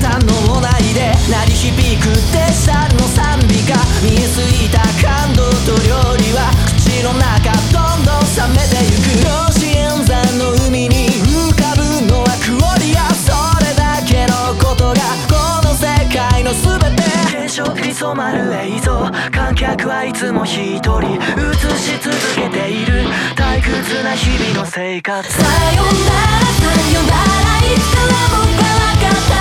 端の問題で鳴り響くデジタルの賛美が見えすぎた感動と料理は口の中どんどん冷めてゆく老子演算の海に浮かぶのはクオリアそれだけのことがこの世界の全て現象に染まる映像観客はいつも一人映し続けている退屈な日々の生活さよならさよならいつからもかかった